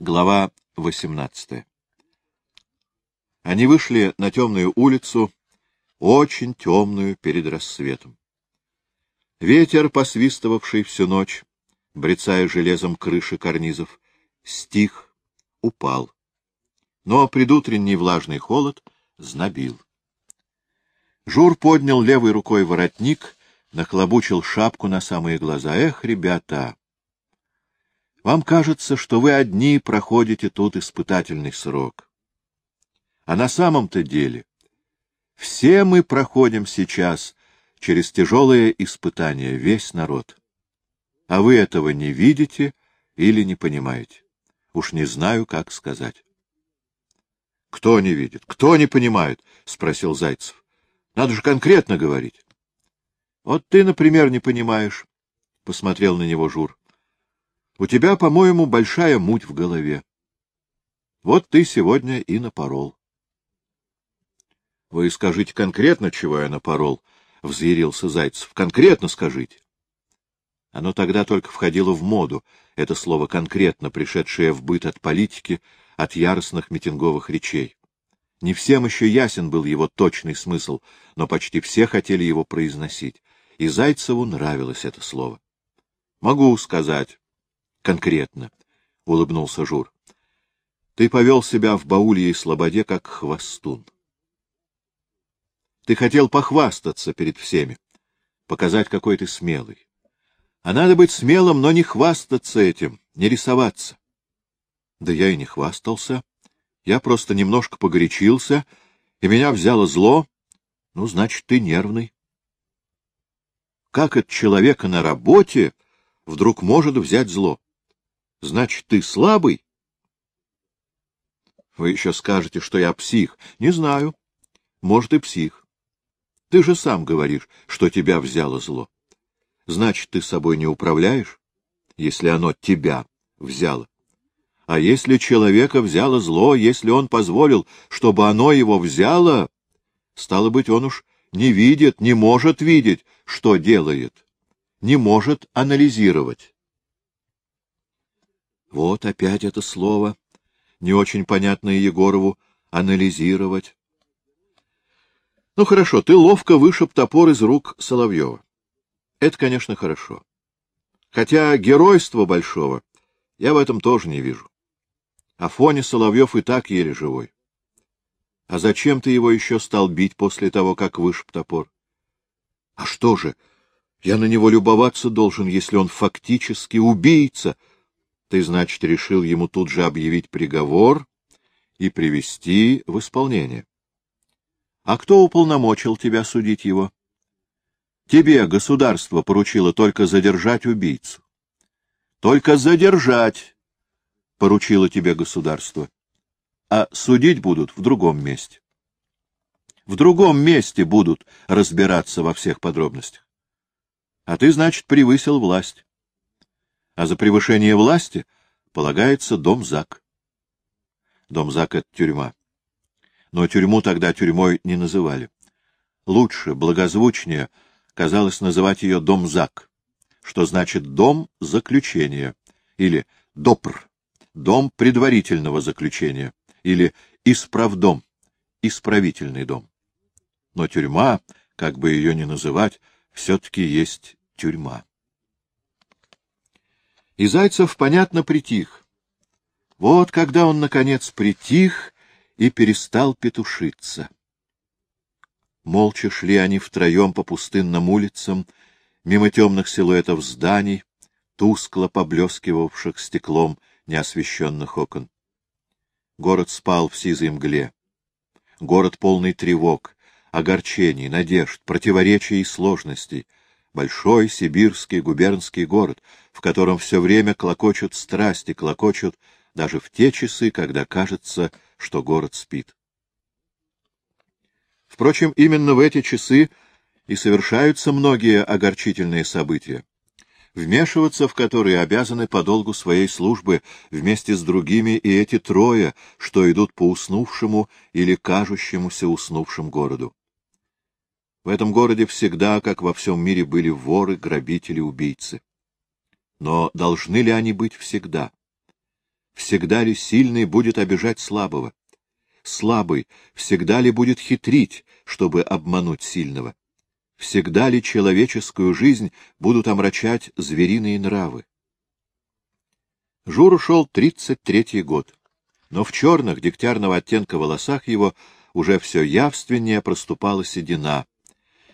Глава 18 Они вышли на темную улицу, очень темную перед рассветом. Ветер, посвистывавший всю ночь, брецая железом крыши карнизов, стих, упал. Но предутренний влажный холод знобил. Жур поднял левой рукой воротник, нахлобучил шапку на самые глаза. Эх, ребята! Вам кажется, что вы одни проходите тут испытательный срок. А на самом-то деле все мы проходим сейчас через тяжелые испытания, весь народ. А вы этого не видите или не понимаете. Уж не знаю, как сказать. — Кто не видит? Кто не понимает? — спросил Зайцев. — Надо же конкретно говорить. — Вот ты, например, не понимаешь, — посмотрел на него Жур. У тебя, по-моему, большая муть в голове. Вот ты сегодня и напорол. — Вы скажите конкретно, чего я напорол, — взъярился Зайцев. — Конкретно скажите. Оно тогда только входило в моду, это слово «конкретно», пришедшее в быт от политики, от яростных митинговых речей. Не всем еще ясен был его точный смысл, но почти все хотели его произносить, и Зайцеву нравилось это слово. — Могу сказать, конкретно, — улыбнулся Жур. — Ты повел себя в баулье и слободе, как хвостун. Ты хотел похвастаться перед всеми, показать, какой ты смелый. А надо быть смелым, но не хвастаться этим, не рисоваться. Да я и не хвастался. Я просто немножко погорячился, и меня взяло зло. Ну, значит, ты нервный. Как от человека на работе вдруг может взять зло? Значит, ты слабый? Вы еще скажете, что я псих. Не знаю. Может, и псих. Ты же сам говоришь, что тебя взяло зло. Значит, ты собой не управляешь, если оно тебя взяло. А если человека взяло зло, если он позволил, чтобы оно его взяло, стало быть, он уж не видит, не может видеть, что делает, не может анализировать. Вот опять это слово, не очень понятное Егорову, анализировать. Ну хорошо, ты ловко вышиб топор из рук Соловьева. Это, конечно, хорошо. Хотя геройства большого я в этом тоже не вижу. Афоня Соловьев и так еле живой. А зачем ты его еще стал бить после того, как вышиб топор? А что же, я на него любоваться должен, если он фактически убийца, ты, значит, решил ему тут же объявить приговор и привести в исполнение. А кто уполномочил тебя судить его? Тебе государство поручило только задержать убийцу. Только задержать поручило тебе государство. А судить будут в другом месте. В другом месте будут разбираться во всех подробностях. А ты, значит, превысил власть а за превышение власти полагается дом ЗАГ. Дом ЗАГ — это тюрьма. Но тюрьму тогда тюрьмой не называли. Лучше, благозвучнее казалось называть ее дом ЗАГ, что значит дом заключения, или ДОПР, дом предварительного заключения, или исправдом, исправительный дом. Но тюрьма, как бы ее ни называть, все-таки есть тюрьма. И Зайцев, понятно, притих. Вот когда он, наконец, притих и перестал петушиться. Молча шли они втроем по пустынным улицам, мимо темных силуэтов зданий, тускло поблескивавших стеклом неосвещенных окон. Город спал в сизой мгле. Город полный тревог, огорчений, надежд, противоречий и сложностей — большой сибирский губернский город, в котором все время клокочут страсти, клокочут даже в те часы, когда кажется, что город спит. Впрочем, именно в эти часы и совершаются многие огорчительные события, вмешиваться в которые обязаны по долгу своей службы вместе с другими и эти трое, что идут по уснувшему или кажущемуся уснувшим городу. В этом городе всегда, как во всем мире, были воры, грабители, убийцы. Но должны ли они быть всегда? всегда ли сильный будет обижать слабого? Слабый всегда ли будет хитрить, чтобы обмануть сильного? Всегда ли человеческую жизнь будут омрачать звериные нравы? Жур ушел тридцать третий год, но в черных дегтярного оттенка волосах его уже все явственнее проступала седина,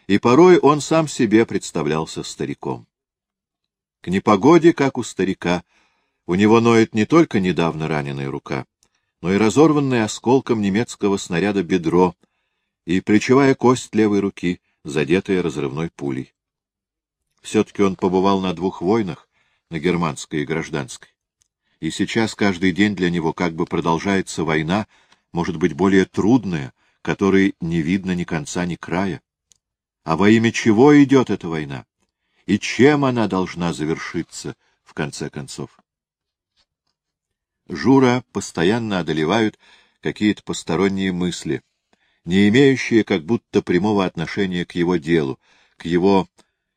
и порой он сам себе представлялся стариком. К непогоде, как у старика, у него ноет не только недавно раненая рука, но и разорванное осколком немецкого снаряда бедро и плечевая кость левой руки, задетая разрывной пулей. Все-таки он побывал на двух войнах, на германской и гражданской и сейчас каждый день для него как бы продолжается война, может быть, более трудная, которой не видно ни конца, ни края. А во имя чего идет эта война? И чем она должна завершиться, в конце концов? Жура постоянно одолевают какие-то посторонние мысли, не имеющие как будто прямого отношения к его делу, к его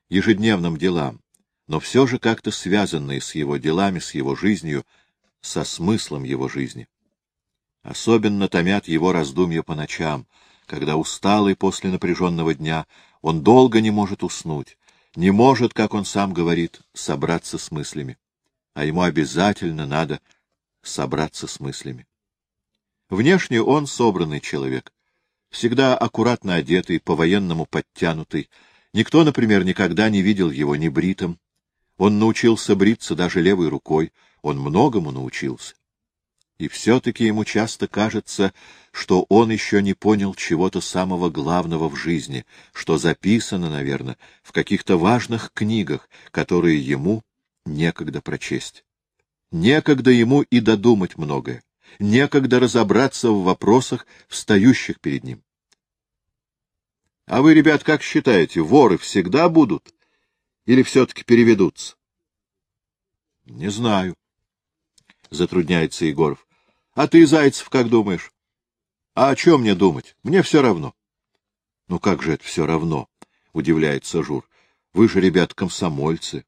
ежедневным делам, но все же как-то связанные с его делами, с его жизнью, со смыслом его жизни. Особенно томят его раздумья по ночам, когда усталый после напряженного дня он долго не может уснуть, не может, как он сам говорит, собраться с мыслями. А ему обязательно надо собраться с мыслями. Внешне он собранный человек, всегда аккуратно одетый, по-военному подтянутый. Никто, например, никогда не видел его небритым, он научился бриться даже левой рукой, он многому научился. И все-таки ему часто кажется, что он еще не понял чего-то самого главного в жизни, что записано, наверное, в каких-то важных книгах, которые ему некогда прочесть. Некогда ему и додумать многое, некогда разобраться в вопросах, встающих перед ним. А вы, ребят, как считаете, воры всегда будут? Или все-таки переведутся? — Не знаю, — затрудняется Егоров. — А ты, Зайцев, как думаешь? — А о чем мне думать? Мне все равно. — Ну как же это все равно? — удивляется Жур. — Вы же, ребят, комсомольцы.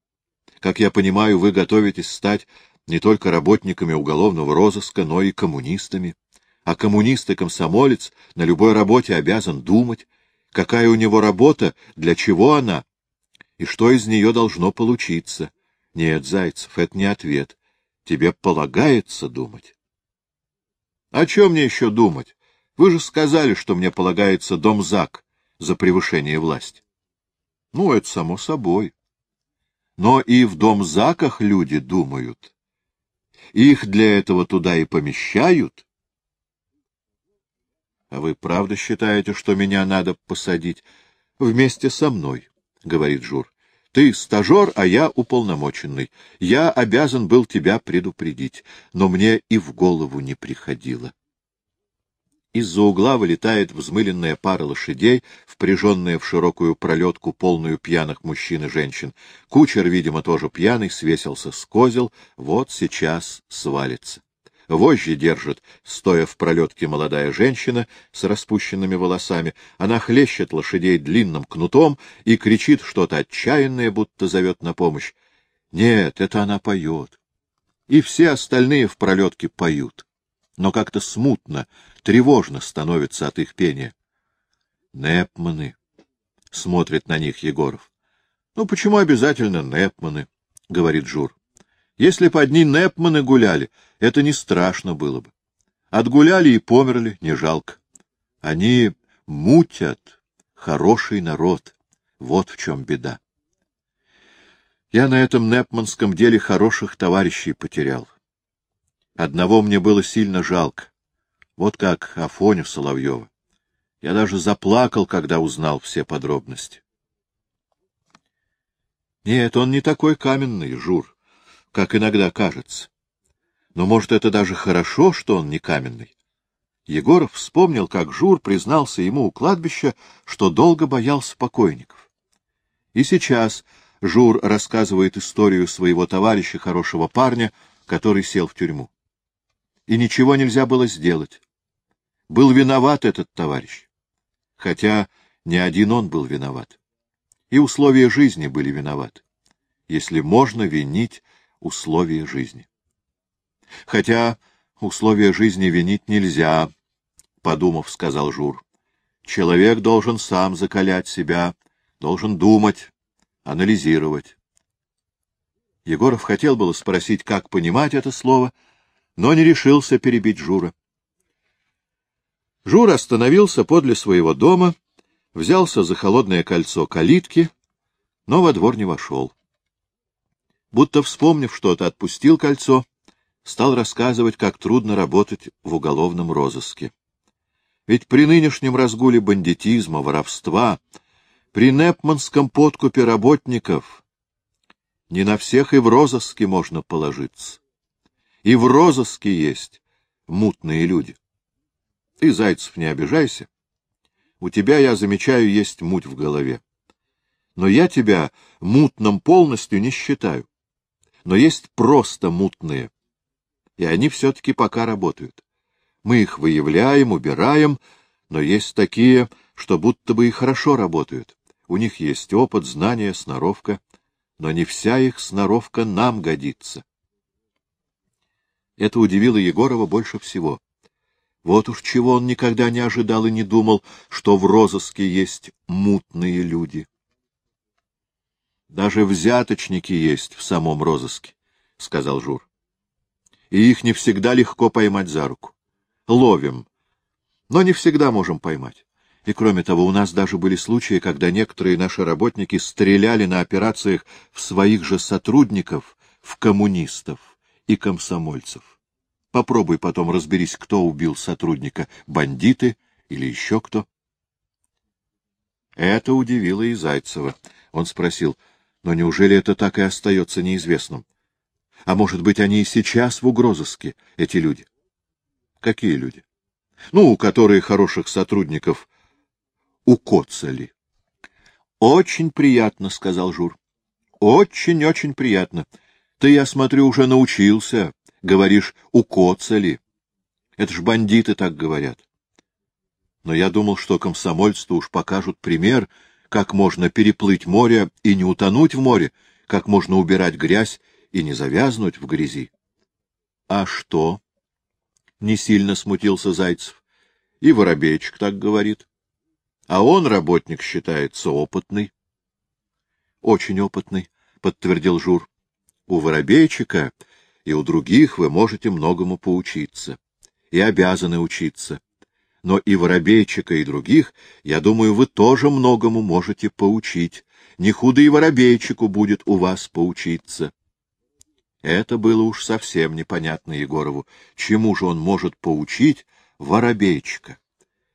Как я понимаю, вы готовитесь стать не только работниками уголовного розыска, но и коммунистами. А коммунист и комсомолец на любой работе обязан думать, какая у него работа, для чего она, и что из нее должно получиться. Нет, Зайцев, это не ответ. Тебе полагается думать. О чем мне еще думать? Вы же сказали, что мне полагается дом ЗАГ за превышение власти. Ну, это само собой. Но и в дом ЗАГах люди думают. Их для этого туда и помещают. А вы правда считаете, что меня надо посадить вместе со мной? — говорит Жур. — Ты стажер, а я уполномоченный. Я обязан был тебя предупредить, но мне и в голову не приходило. Из-за угла вылетает взмыленная пара лошадей, впряженная в широкую пролетку, полную пьяных мужчин и женщин. Кучер, видимо, тоже пьяный, свесился с козел, вот сейчас свалится. Вожжи держит, стоя в пролетке молодая женщина с распущенными волосами. Она хлещет лошадей длинным кнутом и кричит что-то отчаянное, будто зовет на помощь. Нет, это она поет. И все остальные в пролетке поют. Но как-то смутно, тревожно становится от их пения. Непманы. Смотрит на них Егоров. — Ну, почему обязательно Непманы? — говорит Жур. Если бы одни Непманы гуляли, это не страшно было бы. Отгуляли и померли, не жалко. Они мутят хороший народ. Вот в чем беда. Я на этом Непманском деле хороших товарищей потерял. Одного мне было сильно жалко. Вот как Афоню Соловьева. Я даже заплакал, когда узнал все подробности. Нет, он не такой каменный, Жур как иногда кажется. Но, может, это даже хорошо, что он не каменный? Егоров вспомнил, как Жур признался ему у кладбища, что долго боялся покойников. И сейчас Жур рассказывает историю своего товарища, хорошего парня, который сел в тюрьму. И ничего нельзя было сделать. Был виноват этот товарищ. Хотя не один он был виноват. И условия жизни были виноваты. Если можно винить условия жизни. Хотя условия жизни винить нельзя, — подумав, сказал Жур. Человек должен сам закалять себя, должен думать, анализировать. Егоров хотел было спросить, как понимать это слово, но не решился перебить Жура. Жур остановился подле своего дома, взялся за холодное кольцо калитки, но во двор не вошел. Будто вспомнив что-то, отпустил кольцо, стал рассказывать, как трудно работать в уголовном розыске. Ведь при нынешнем разгуле бандитизма, воровства, при непманском подкупе работников не на всех и в розыске можно положиться. И в розыске есть мутные люди. Ты, Зайцев, не обижайся. У тебя, я замечаю, есть муть в голове. Но я тебя мутным полностью не считаю. Но есть просто мутные. И они все-таки пока работают. Мы их выявляем, убираем, но есть такие, что будто бы и хорошо работают. У них есть опыт, знания, сноровка, но не вся их сноровка нам годится. Это удивило Егорова больше всего. Вот уж чего он никогда не ожидал и не думал, что в розыске есть мутные люди. Даже взяточники есть в самом розыске, — сказал Жур. И их не всегда легко поймать за руку. Ловим, но не всегда можем поймать. И кроме того, у нас даже были случаи, когда некоторые наши работники стреляли на операциях в своих же сотрудников, в коммунистов и комсомольцев. Попробуй потом разберись, кто убил сотрудника, бандиты или еще кто. Это удивило и Зайцева. Он спросил, но неужели это так и остается неизвестным? А может быть, они и сейчас в угрозыске, эти люди? Какие люди? Ну, которые хороших сотрудников укоцали. — Очень приятно, — сказал Жур. Очень, — Очень-очень приятно. Ты, я смотрю, уже научился. Говоришь, укоцали. Это ж бандиты так говорят. Но я думал, что комсомольцы уж покажут пример, как можно переплыть море и не утонуть в море, как можно убирать грязь и не завязнуть в грязи. — А что? — не сильно смутился Зайцев. — И Воробейчик так говорит. А он, работник, считается опытный. — Очень опытный, — подтвердил Жур. — У Воробейчика и у других вы можете многому поучиться. И обязаны учиться. Но и Воробейчика, и других, я думаю, вы тоже многому можете поучить. Не худо и Воробейчику будет у вас поучиться. Это было уж совсем непонятно Егорову. Чему же он может поучить Воробейчика?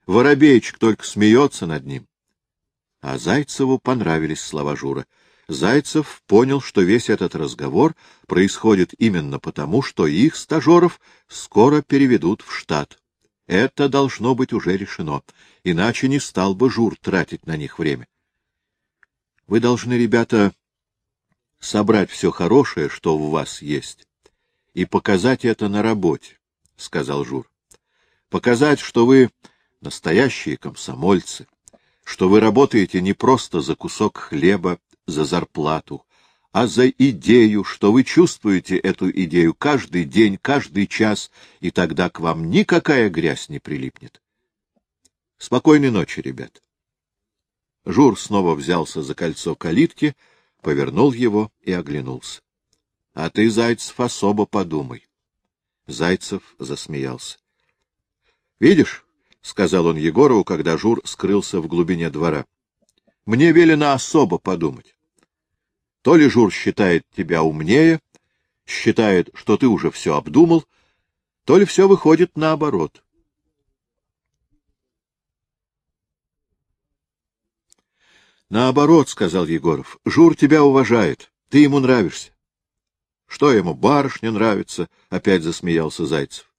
Воробейчик только смеется над ним. А Зайцеву понравились слова Жура. Зайцев понял, что весь этот разговор происходит именно потому, что их, стажеров, скоро переведут в штат. Это должно быть уже решено, иначе не стал бы Жур тратить на них время. Вы должны, ребята, собрать все хорошее, что у вас есть, и показать это на работе, — сказал Жур. Показать, что вы настоящие комсомольцы, что вы работаете не просто за кусок хлеба, за зарплату, а за идею, что вы чувствуете эту идею каждый день, каждый час, и тогда к вам никакая грязь не прилипнет. Спокойной ночи, ребят. Жур снова взялся за кольцо калитки, повернул его и оглянулся. — А ты, Зайцев, особо подумай. Зайцев засмеялся. — Видишь, — сказал он Егорову, когда Жур скрылся в глубине двора, — мне велено особо подумать. То ли Жур считает тебя умнее, считает, что ты уже все обдумал, то ли все выходит наоборот. Наоборот, — сказал Егоров, — Жур тебя уважает, ты ему нравишься. Что ему, барышня нравится? — опять засмеялся Зайцев.